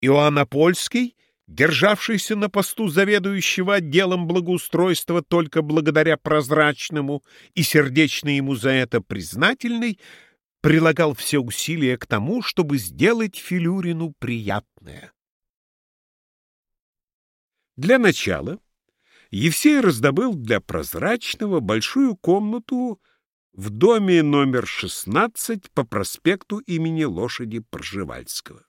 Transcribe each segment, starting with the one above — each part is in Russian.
Иоаннопольский, державшийся на посту заведующего отделом благоустройства только благодаря прозрачному и сердечно ему за это признательный, прилагал все усилия к тому, чтобы сделать Филюрину приятное. Для начала Евсей раздобыл для прозрачного большую комнату в доме номер 16 по проспекту имени лошади Пржевальского.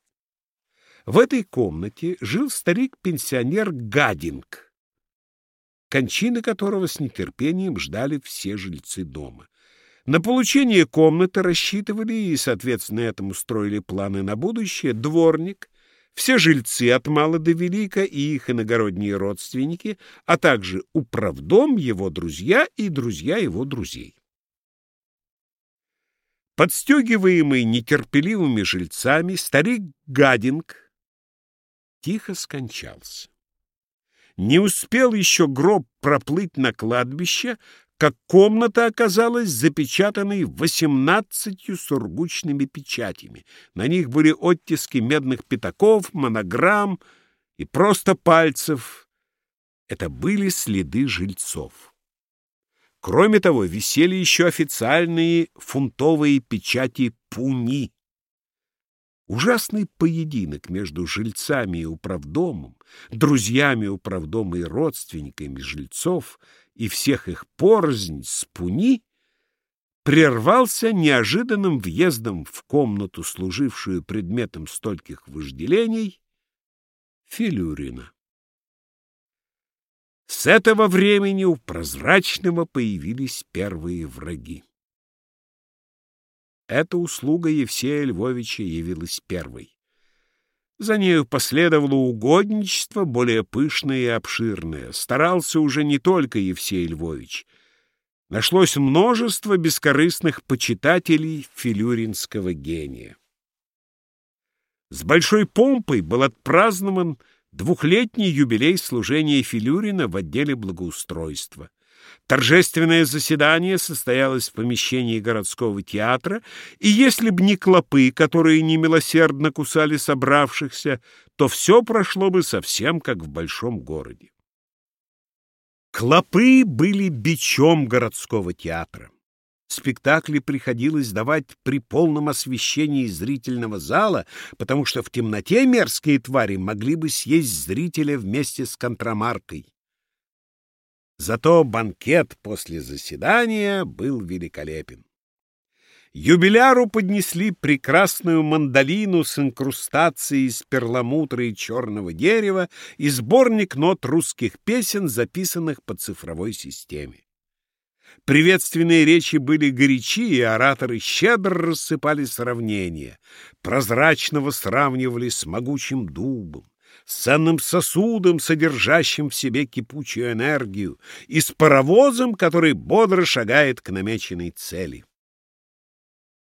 В этой комнате жил старик-пенсионер Гадинг, кончины которого с нетерпением ждали все жильцы дома. На получение комнаты рассчитывали и, соответственно, этому строили планы на будущее дворник, все жильцы от мала до велика и их иногородние родственники, а также управдом, его друзья и друзья его друзей. Подстегиваемый нетерпеливыми жильцами, старик Гадинг тихо скончался. Не успел еще гроб проплыть на кладбище, как комната оказалась запечатанной восемнадцатью сургучными печатями. На них были оттиски медных пятаков, монограмм и просто пальцев. Это были следы жильцов. Кроме того, висели еще официальные фунтовые печати пуни. Ужасный поединок между жильцами и управдомом, друзьями управдома и родственниками жильцов и всех их порознь с пуни прервался неожиданным въездом в комнату, служившую предметом стольких вожделений, Филюрина. С этого времени у прозрачного появились первые враги. Эта услуга Евсея Львовича явилась первой. За нею последовало угодничество, более пышное и обширное. Старался уже не только Евсей Львович. Нашлось множество бескорыстных почитателей филюринского гения. С большой помпой был отпразднован двухлетний юбилей служения Филюрина в отделе благоустройства. Торжественное заседание состоялось в помещении городского театра, и если б не клопы, которые немилосердно кусали собравшихся, то все прошло бы совсем как в большом городе. Клопы были бичом городского театра. Спектакли приходилось давать при полном освещении зрительного зала, потому что в темноте мерзкие твари могли бы съесть зрителя вместе с контрамаркой. Зато банкет после заседания был великолепен. Юбиляру поднесли прекрасную мандолину с инкрустацией из перламутра и черного дерева и сборник нот русских песен, записанных по цифровой системе. Приветственные речи были горячи, и ораторы щедро рассыпали сравнения. Прозрачного сравнивали с могучим дубом с ценным сосудом, содержащим в себе кипучую энергию, и с паровозом, который бодро шагает к намеченной цели.